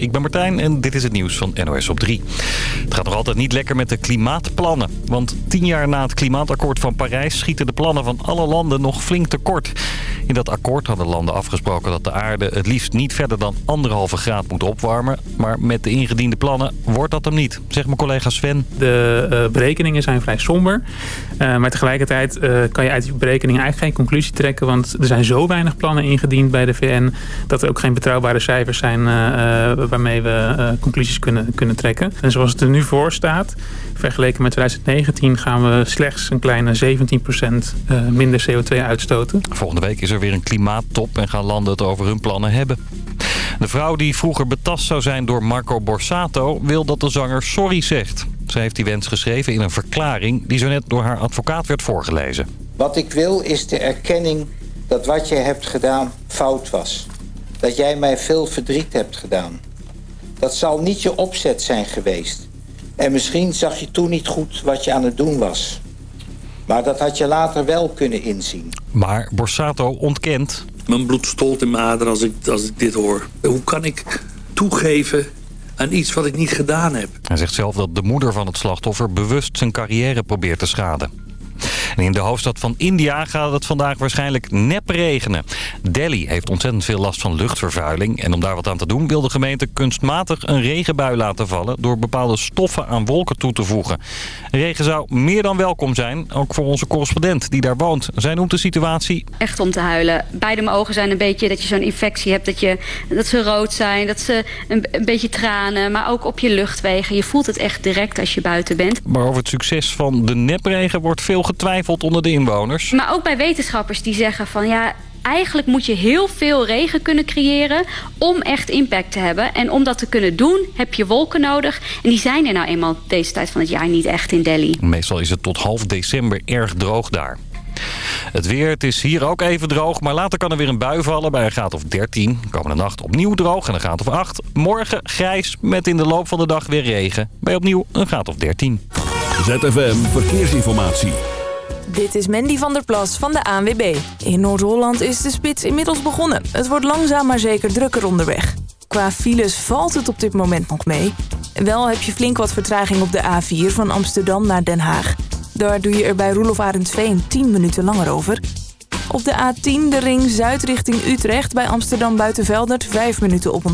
Ik ben Martijn en dit is het nieuws van NOS op 3. Het gaat nog altijd niet lekker met de klimaatplannen. Want tien jaar na het klimaatakkoord van Parijs schieten de plannen van alle landen nog flink tekort. In dat akkoord hadden landen afgesproken dat de aarde het liefst niet verder dan anderhalve graad moet opwarmen. Maar met de ingediende plannen wordt dat hem niet, zegt mijn collega Sven. De uh, berekeningen zijn vrij somber. Uh, maar tegelijkertijd uh, kan je uit die berekeningen eigenlijk geen conclusie trekken. Want er zijn zo weinig plannen ingediend bij de VN dat er ook geen betrouwbare cijfers zijn waarmee we conclusies kunnen, kunnen trekken. En zoals het er nu voor staat, vergeleken met 2019 gaan we slechts een kleine 17% minder CO2 uitstoten. Volgende week is er weer een klimaattop en gaan landen het over hun plannen hebben. De vrouw die vroeger betast zou zijn door Marco Borsato wil dat de zanger sorry zegt. Zij heeft die wens geschreven in een verklaring die zo net door haar advocaat werd voorgelezen. Wat ik wil is de erkenning dat wat je hebt gedaan fout was. Dat jij mij veel verdriet hebt gedaan. Dat zal niet je opzet zijn geweest. En misschien zag je toen niet goed wat je aan het doen was. Maar dat had je later wel kunnen inzien. Maar Borsato ontkent. Mijn bloed stolt in mijn aderen als ik, als ik dit hoor. Hoe kan ik toegeven aan iets wat ik niet gedaan heb? Hij zegt zelf dat de moeder van het slachtoffer bewust zijn carrière probeert te schaden. En in de hoofdstad van India gaat het vandaag waarschijnlijk nep regenen. Delhi heeft ontzettend veel last van luchtvervuiling. En om daar wat aan te doen wil de gemeente kunstmatig een regenbui laten vallen... door bepaalde stoffen aan wolken toe te voegen. Regen zou meer dan welkom zijn, ook voor onze correspondent die daar woont. Zij noemt de situatie... Echt om te huilen. Beide mijn ogen zijn een beetje dat je zo'n infectie hebt. Dat, je, dat ze rood zijn, dat ze een, een beetje tranen, maar ook op je luchtwegen. Je voelt het echt direct als je buiten bent. Maar over het succes van de nepregen wordt veel getwijfeld onder de inwoners. Maar ook bij wetenschappers die zeggen van ja, eigenlijk moet je heel veel regen kunnen creëren om echt impact te hebben. En om dat te kunnen doen heb je wolken nodig. En die zijn er nou eenmaal deze tijd van het jaar niet echt in Delhi. Meestal is het tot half december erg droog daar. Het weer, het is hier ook even droog, maar later kan er weer een bui vallen bij een graad of 13. Komende nacht opnieuw droog en een graad of 8. Morgen grijs met in de loop van de dag weer regen. Bij opnieuw een graad of 13. ZFM Verkeersinformatie. Dit is Mandy van der Plas van de ANWB. In Noord-Holland is de spits inmiddels begonnen. Het wordt langzaam maar zeker drukker onderweg. Qua files valt het op dit moment nog mee. Wel heb je flink wat vertraging op de A4 van Amsterdam naar Den Haag. Daar doe je er bij Roelof Arendsveen 10 minuten langer over. Op de A10 de ring zuid richting Utrecht bij Amsterdam Buitenveldert 5 minuten op.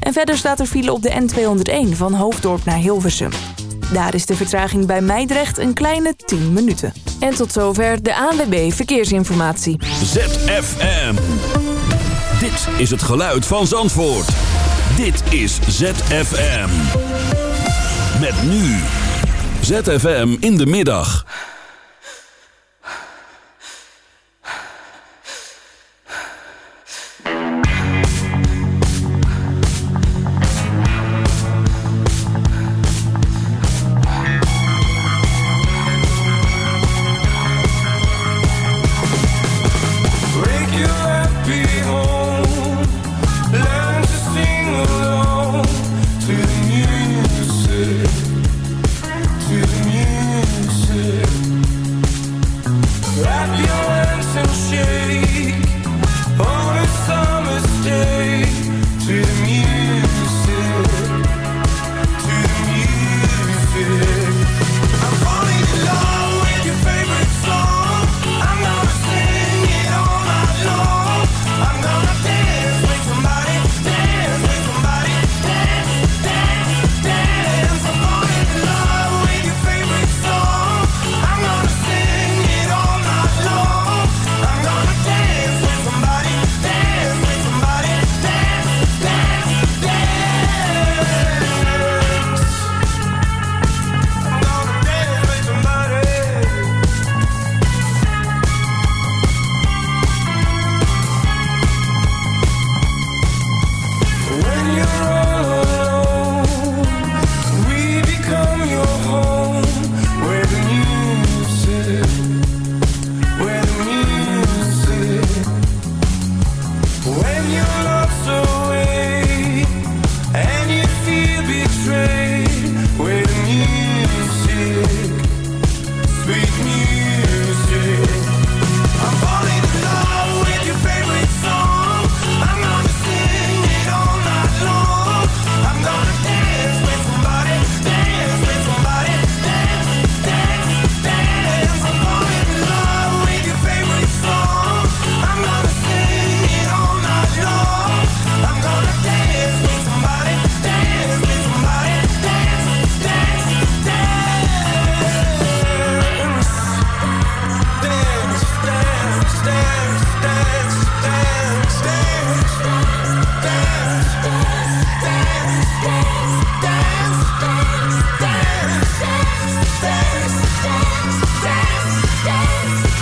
En verder staat er file op de N201 van Hoofddorp naar Hilversum. Daar is de vertraging bij Meidrecht een kleine 10 minuten. En tot zover de ANWB Verkeersinformatie. ZFM. Dit is het geluid van Zandvoort. Dit is ZFM. Met nu. ZFM in de middag.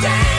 stand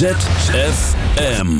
ZFM.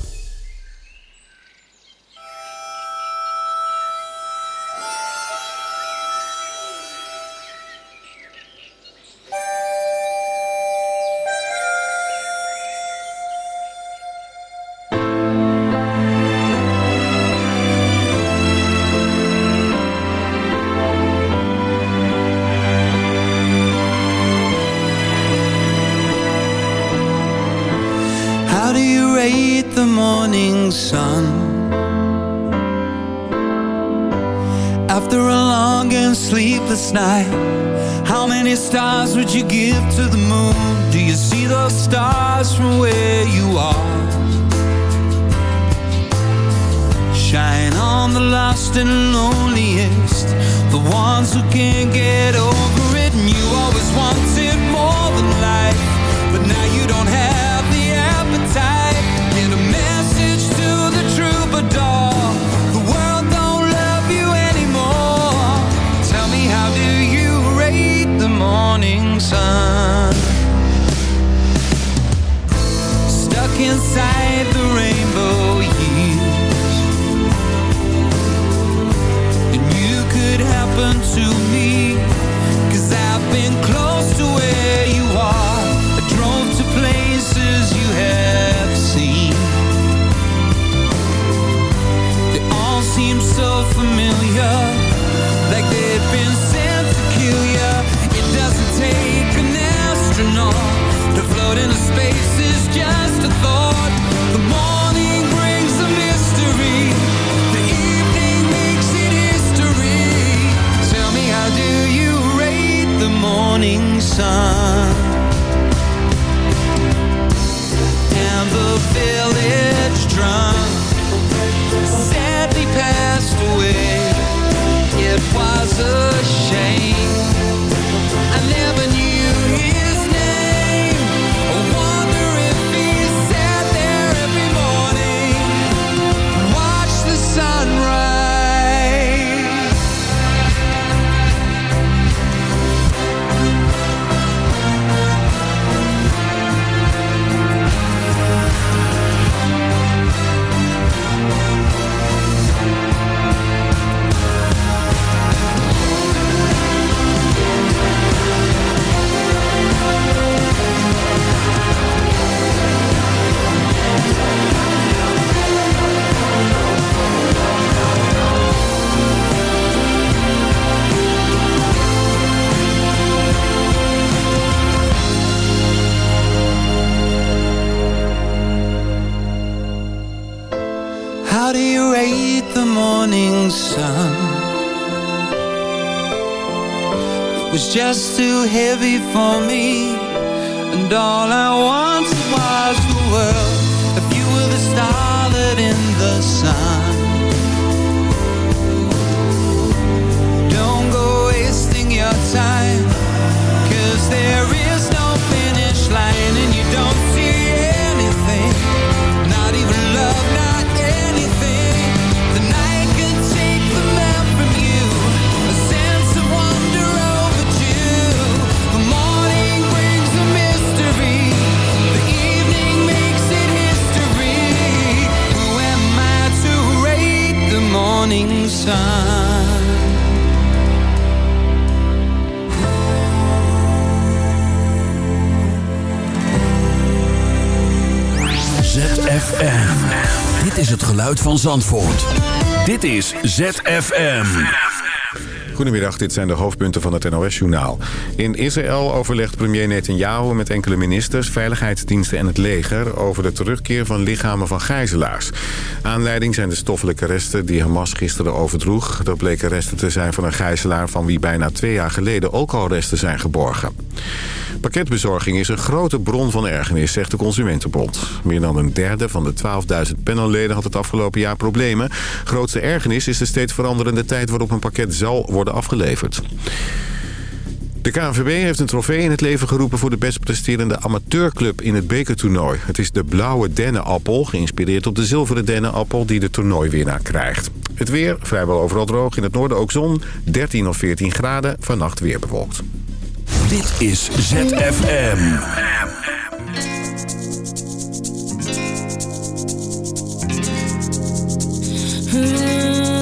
all I want was the world? If you were the star ZFM. Dit is het geluid van Zandvoort. Dit is ZFM. Goedemiddag, dit zijn de hoofdpunten van het NOS-journaal. In Israël overlegt premier Netanyahu met enkele ministers, veiligheidsdiensten en het leger... over de terugkeer van lichamen van gijzelaars. Aanleiding zijn de stoffelijke resten die Hamas gisteren overdroeg. Dat bleken resten te zijn van een gijzelaar van wie bijna twee jaar geleden ook al resten zijn geborgen. Pakketbezorging is een grote bron van ergernis, zegt de Consumentenbond. Meer dan een derde van de 12.000 panelleden had het afgelopen jaar problemen. Grootste ergernis is de steeds veranderende tijd waarop een pakket zal worden afgeleverd. De KNVB heeft een trofee in het leven geroepen voor de best presterende amateurclub in het bekertoernooi. Het is de blauwe dennenappel, geïnspireerd op de zilveren dennenappel die de toernooiwinnaar krijgt. Het weer, vrijwel overal droog, in het noorden ook zon, 13 of 14 graden, vannacht weer bewolkt. Dit is ZFM. Like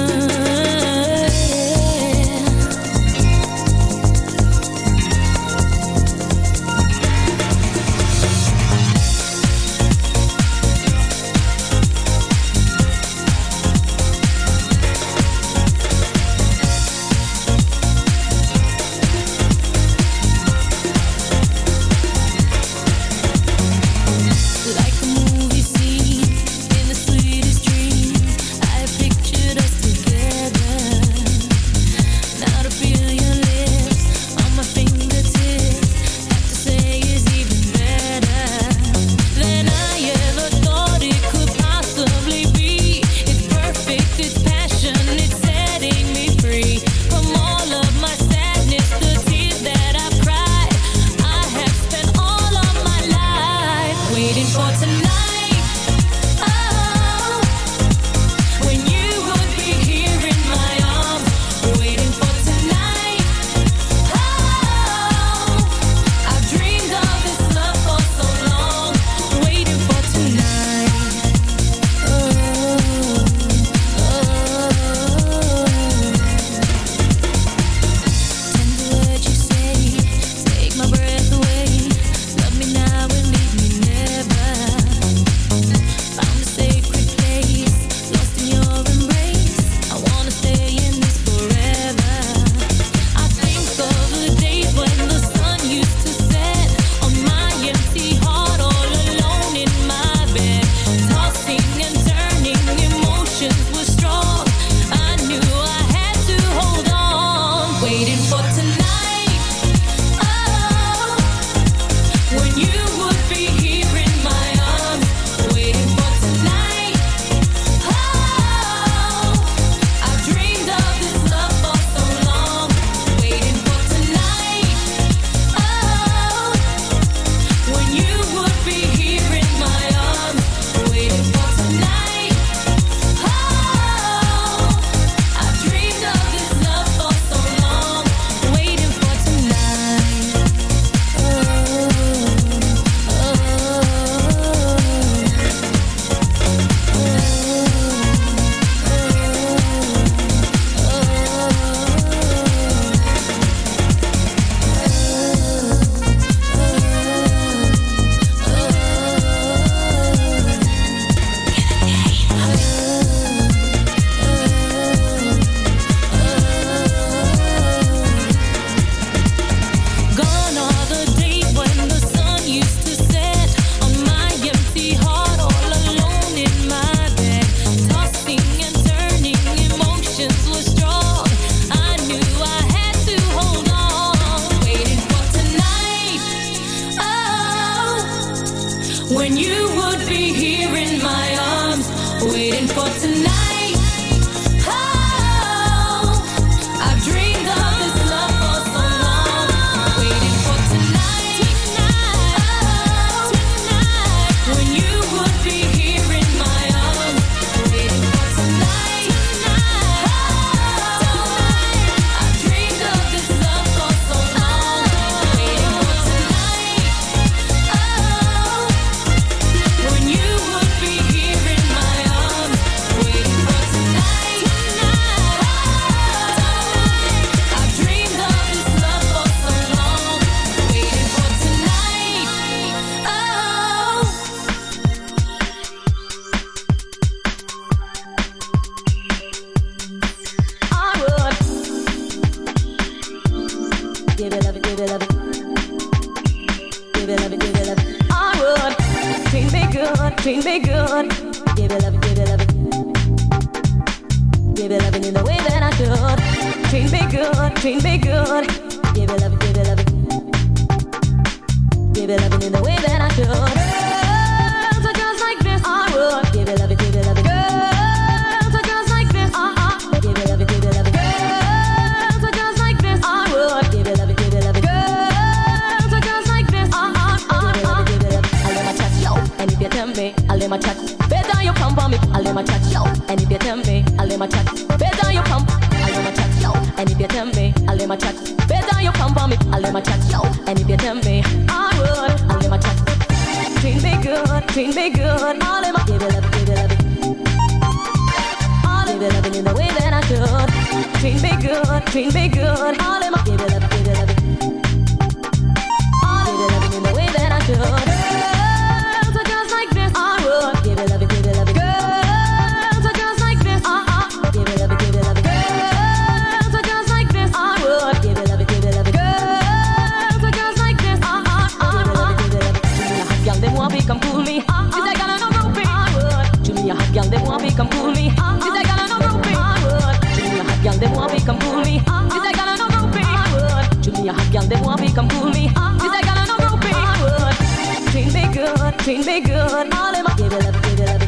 treat me good. All in my give it up, give it up.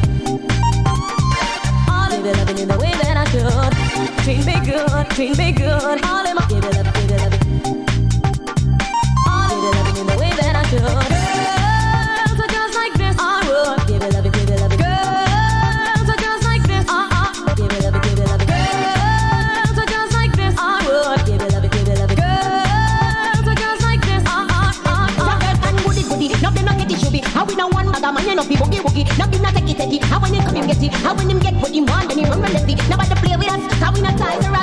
All in Give it loving in the way that I should. Treat me good, treat me good. All in my give it up, give it up. All in Give it loving in the way that I should. steady. How when him come, him get it. How when him get what he want, then he run relentlessly. Nobody play with us, how we not ties around.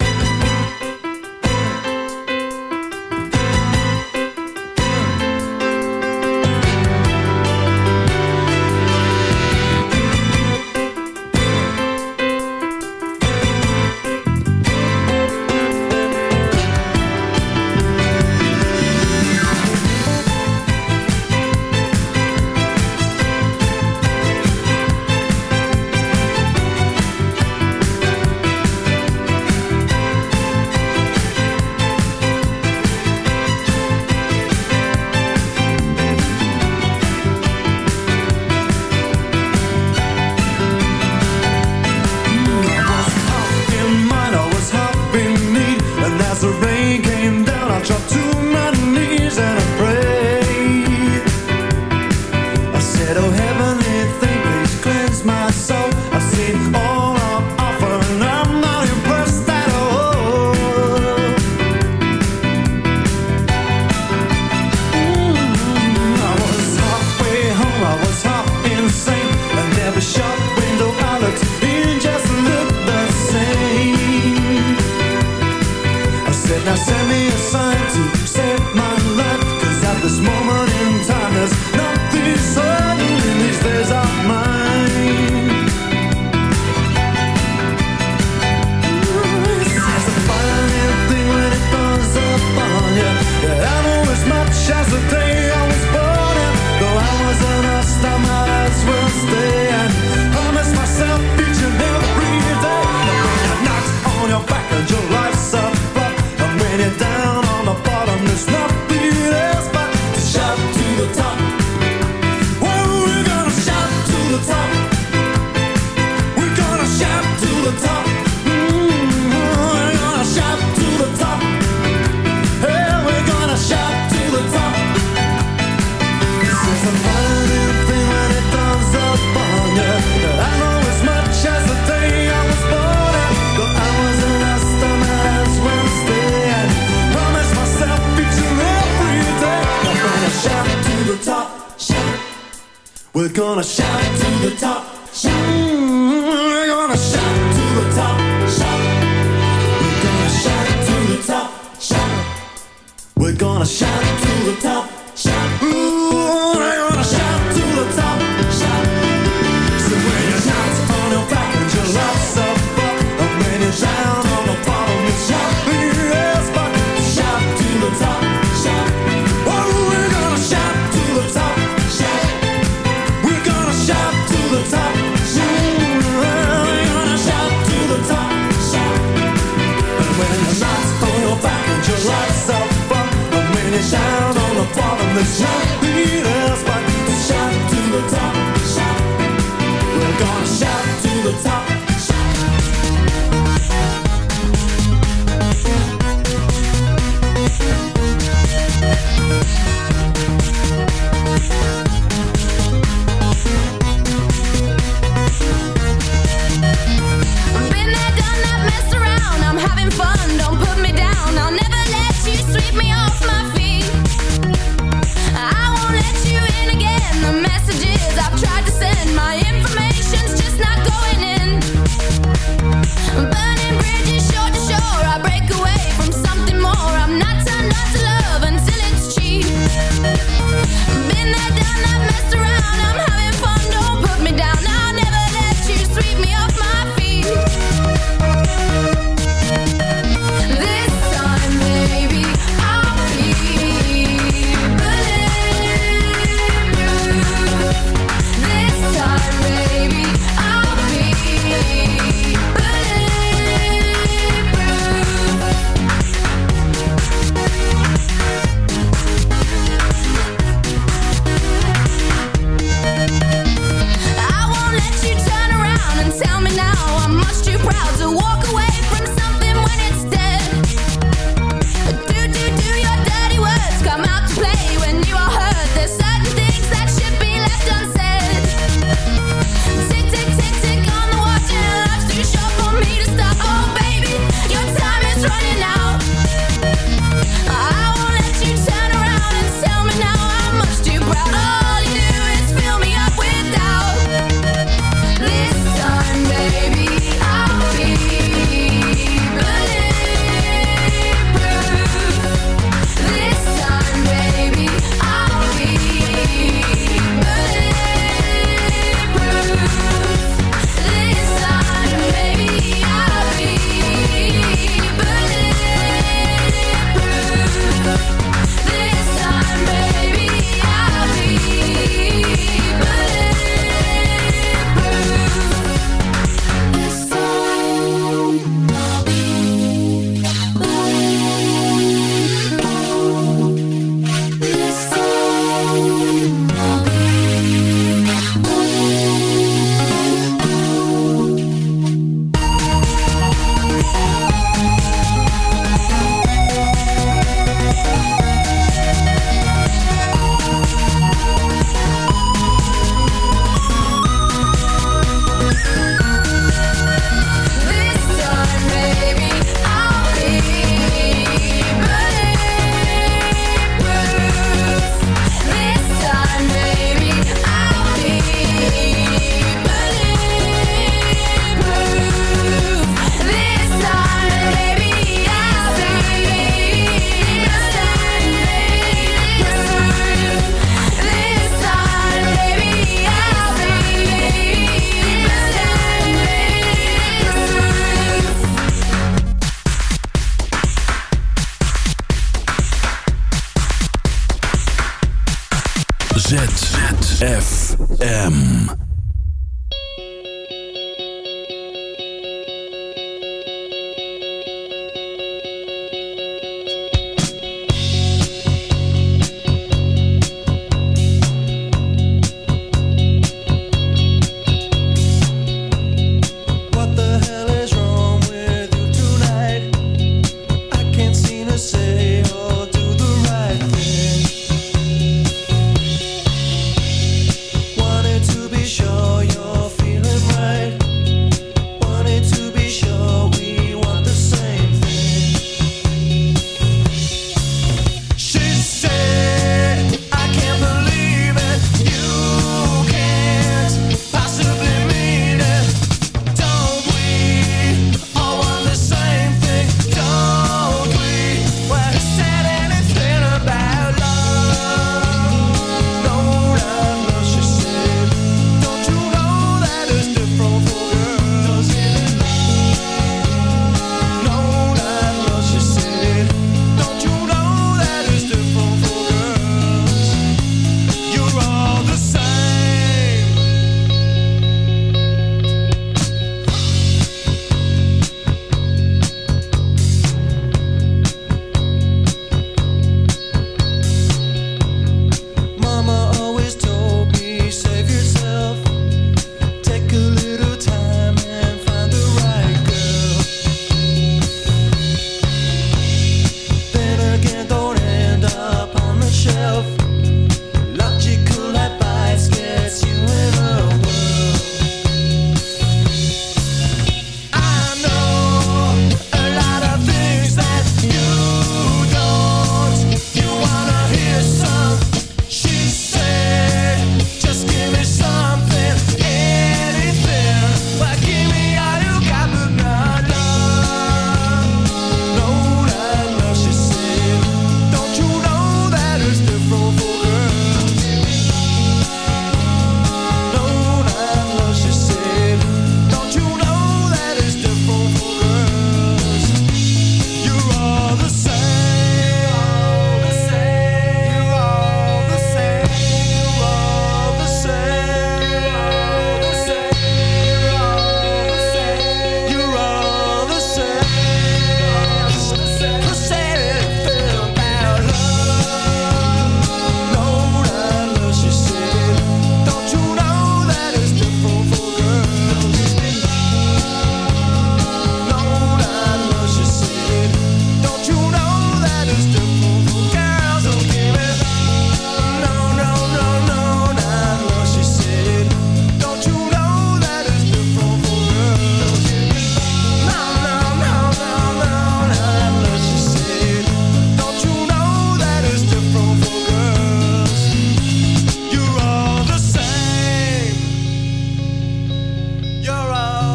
Gonna shout to the top.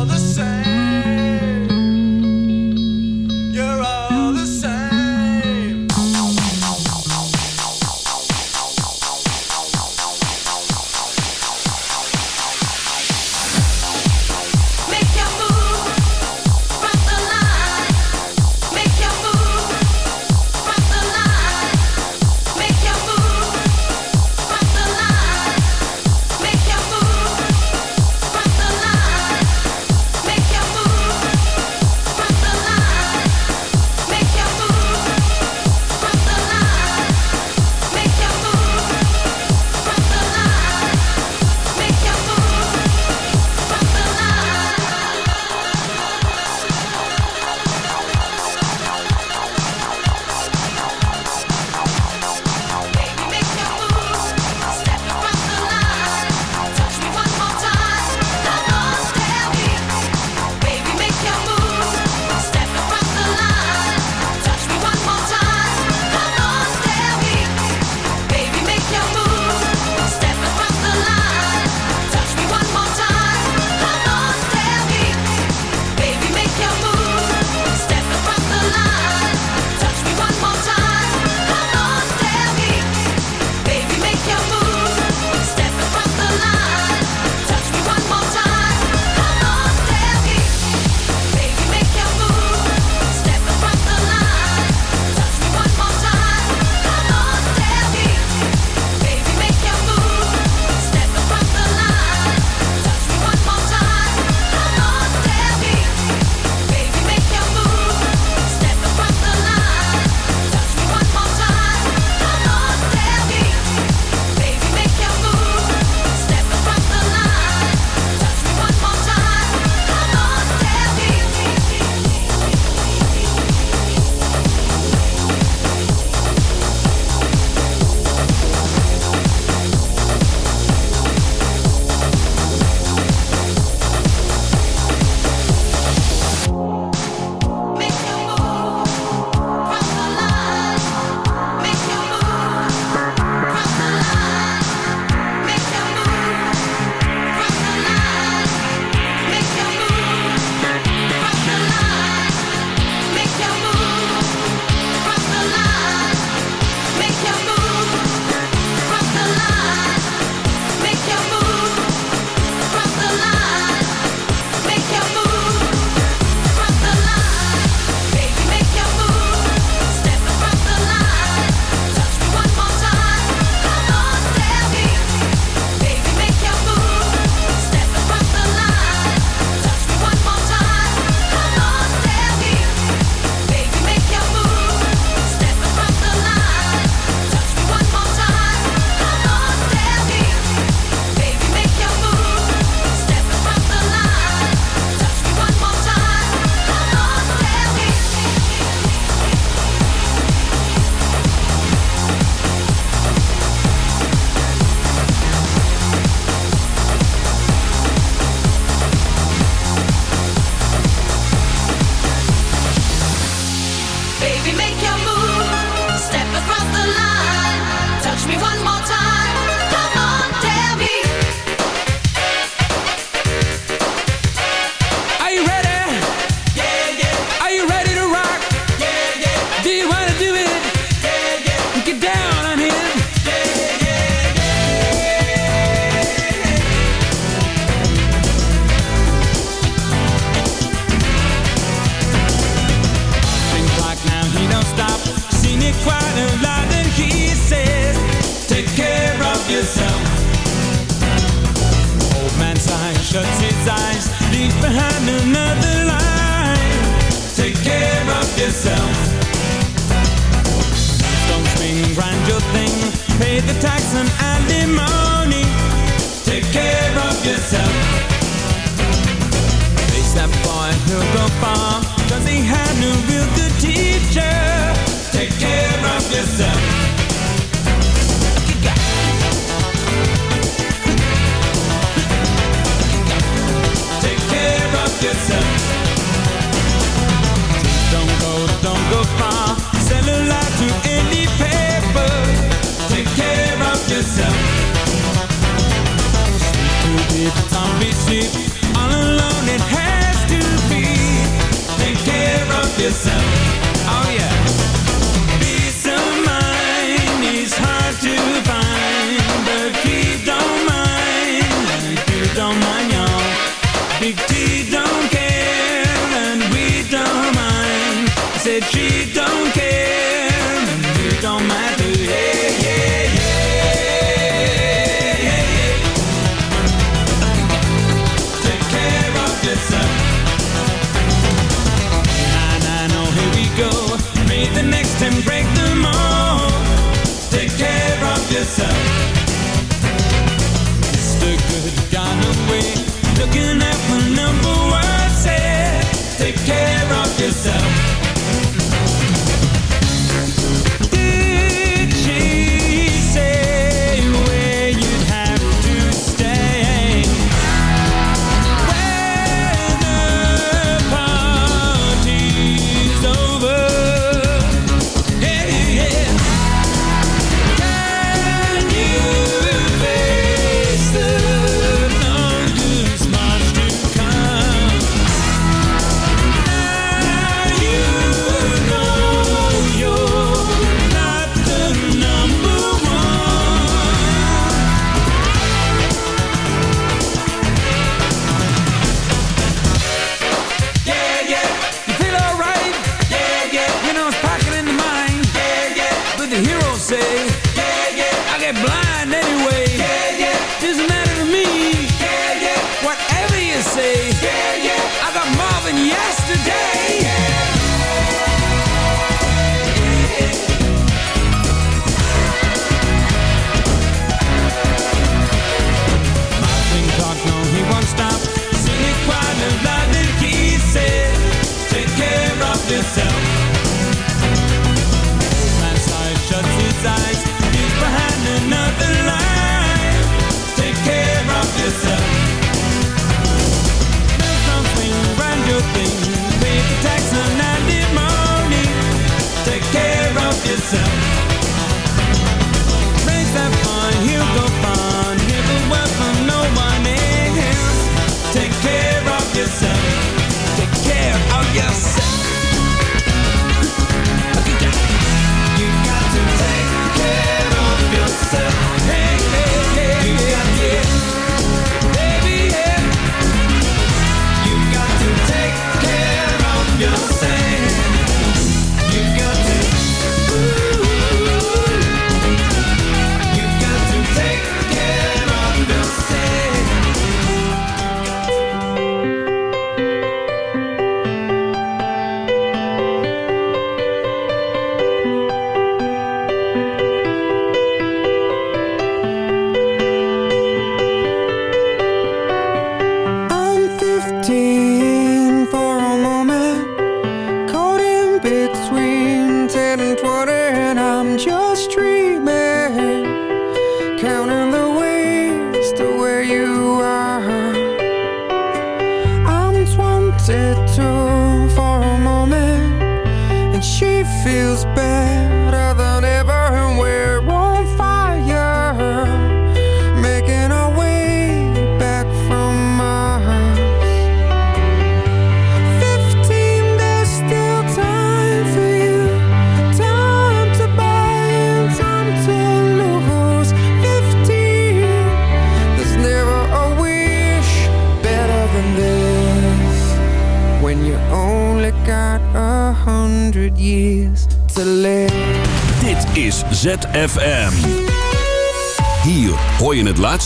the same.